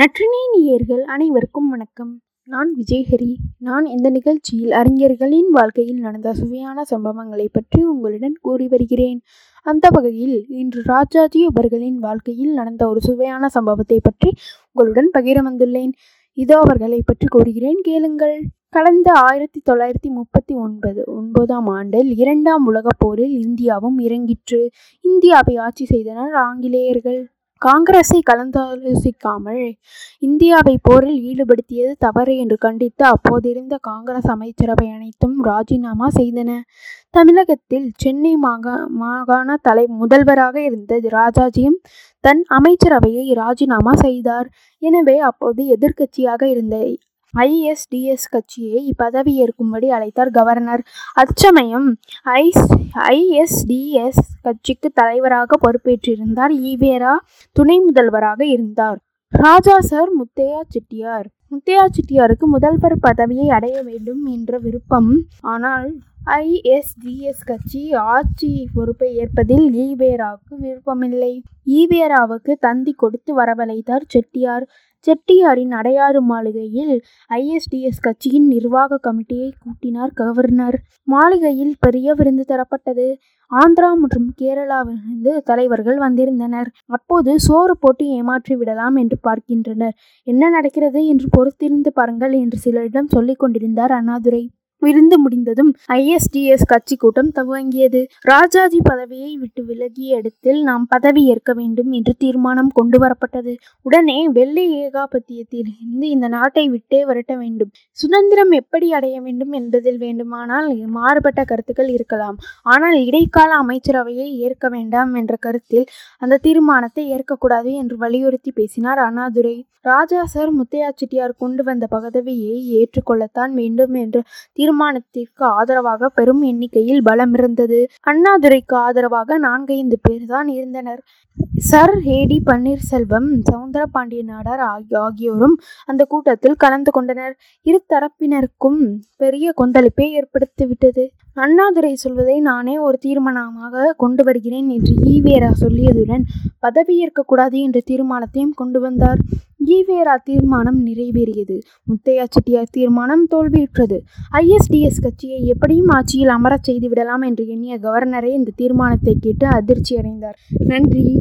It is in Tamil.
நற்றினை நேயர்கள் அனைவருக்கும் வணக்கம். நான் விஜயஹரி. நான் இந்த நிகழ்ச்சியில் அறிஞர்களின் வாழ்க்கையில் நடந்த சுவையான சம்பவங்களை பற்றி உங்களுடன் கூறி வருகிறேன். அந்த வகையில் இன்று ராஜாஜி அவர்களின் வாழ்க்கையில் நடந்த ஒரு சுவையான சம்பவத்தை பற்றி உங்களுடன் பகிர வந்துள்ளேன். இதோ அவர்களை பற்றி கூறுகிறேன். கேளுங்கள். கடந்த ஆயிரத்தி தொள்ளாயிரத்தி முப்பத்தி ஒன்பது ஒன்பதாம் ஆண்டில் இரண்டாம் உலகப் போரில் இந்தியாவும் இறங்கிற்று. இந்தியாவை ஆட்சி செய்தனர் ஆங்கிலேயர்கள். காங்கிரஸை கலந்தாலோசிக்காமல் இந்தியாவை போரில் ஈடுபடுத்தியது தவறு என்று கண்டித்து அப்போதிருந்த காங்கிரஸ் அமைச்சரவை அனைத்தும் ராஜினாமா செய்தன. தமிழகத்தில் சென்னை மாகா மாகாண தலை முதல்வராக இருந்த ராஜாஜியும் தன் அமைச்சரவையை ராஜினாமா செய்தார். எனவே அப்போது எதிர்க்கட்சியாக இருந்த ஐஎஸ்டிஎஸ் கட்சியை பதவியேற்கும்படி அழைத்தார் கவர்னர். அச்சமயம் ஐஸ் ஐஎஸ்டிஎஸ் கட்சிக்கு தலைவராக பொறுப்பேற்றிருந்தார். ஈவேரா துணை முதல்வராக இருந்தார். ராஜா சார் முத்தையா செட்டியார். முத்தையா செட்டியாருக்கு முதல்வர் பதவியை அடைய வேண்டும் என்ற விருப்பம். ஆனால் ஐஎஸ்டிஎஸ் கட்சி ஆட்சி பொறுப்பை ஏற்பதில் ஈவேராவுக்கு விருப்பமில்லை. ஈவேராவுக்கு தந்தி கொடுத்து வரவழைத்தார் செட்டியார். செட்டியாரின் அடையாறு மாளிகையில் ஐஎஸ்டிஎஸ் கட்சியின் நிர்வாக கமிட்டியை கூட்டினார் கவர்னர். மாளிகையில் பெரிய விருந்து தரப்பட்டது. ஆந்திரா மற்றும் கேரளாவிலிருந்து தலைவர்கள் வந்திருந்தனர். அப்போது சோறு போட்டு ஏமாற்றி விடலாம் என்று பார்க்கின்றனர். என்ன நடக்கிறது என்று பொறுத்திருந்து பாருங்கள் என்று சிலரிடம் சொல்லிக் கொண்டிருந்தார் அண்ணாதுரை. விருந்து முடிந்ததும் ஐஎஸ்டிஎஸ் கட்சி கூட்டம் துவங்கியது. ராஜாஜி பதவியை விட்டு விலகிய இடத்தில் நாம் பதவி ஏற்க வேண்டும் என்று தீர்மானம் கொண்டு வரப்பட்டது. உடனே வெள்ளை ஏகாபத்தியத்திலிருந்து இந்த நாட்டை விட்டே விரட்ட வேண்டும். சுதந்திரம் எப்படி அடைய வேண்டும் என்பதில் வேண்டுமானால் மாறுபட்ட கருத்துக்கள் இருக்கலாம். ஆனால் இடைக்கால அமைச்சரவையை ஏற்க வேண்டாம் என்ற கருத்தில் அந்த தீர்மானத்தை ஏற்கக்கூடாது என்று வலியுறுத்தி பேசினார் அண்ணாதுரை. ராஜா சார் முத்தையா செட்டியார் கொண்டு வந்த பதவியை ஏற்றுக்கொள்ளத்தான் வேண்டும் என்று தீர்மானத்திற்கு ஆதரவாக பெரும் எண்ணிக்கையில் பலம் இருந்தது அண்ணாதுரைக்கு ஆதரவாக நான்கைந்து பேர் தான் இருந்தனர். Sir. A T Panneerselvam Soundara Pandiya Nadar ஆகியோரும் அந்த கூட்டத்தில் கலந்து கொண்டனர். இரு தரப்பினருக்கும் பெரிய கொந்தளிப்பை ஏற்படுத்திவிட்டது. அண்ணாதுரை சொல்வதை நானே ஒரு தீர்மானமாக கொண்டு வருகிறேன் என்று ஈவேரா சொல்லியதுடன் பதவியேற்கக்கூடாது என்ற தீர்மானத்தையும் கொண்டு வந்தார். ஈவேரா தீர்மானம் நிறைவேறியது. முத்தையா செட்டியார் தீர்மானம் தோல்வியுற்றது. ஐஎஸ்டிஎஸ் கட்சியை எப்படியும் ஆட்சியில் அமரச் செய்து விடலாம் என்று எண்ணிய கவர்னரே இந்த தீர்மானத்தை கேட்டு அதிர்ச்சி அடைந்தார் நன்றி.